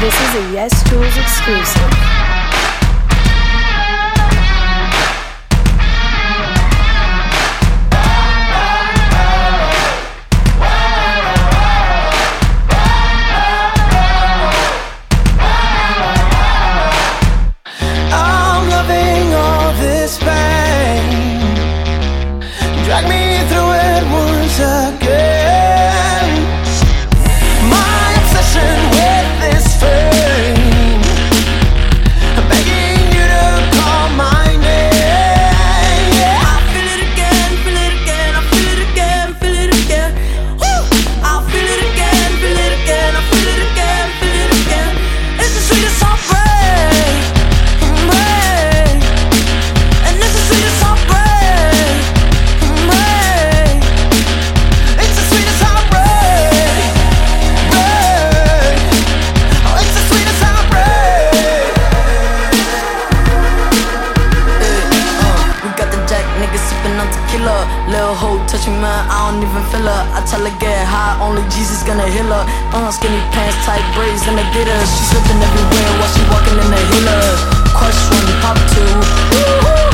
This is a Yes Tools exclusive. up. Lil' hoe touching man, I don't even feel her. I tell her get high, only Jesus gonna heal her. Uh, skinny pants, tight braids, and I get her. She slipping everywhere while she walking in the heelers. Question pop two. Woo-hoo.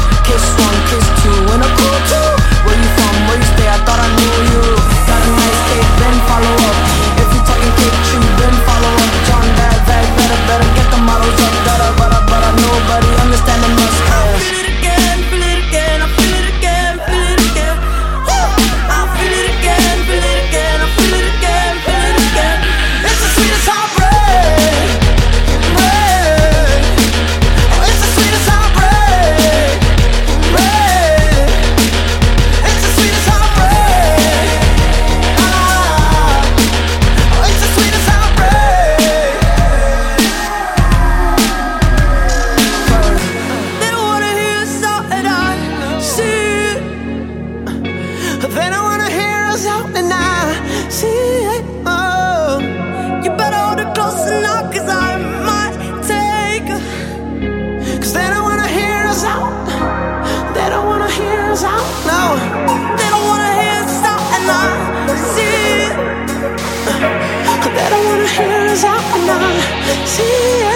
Cause I'm not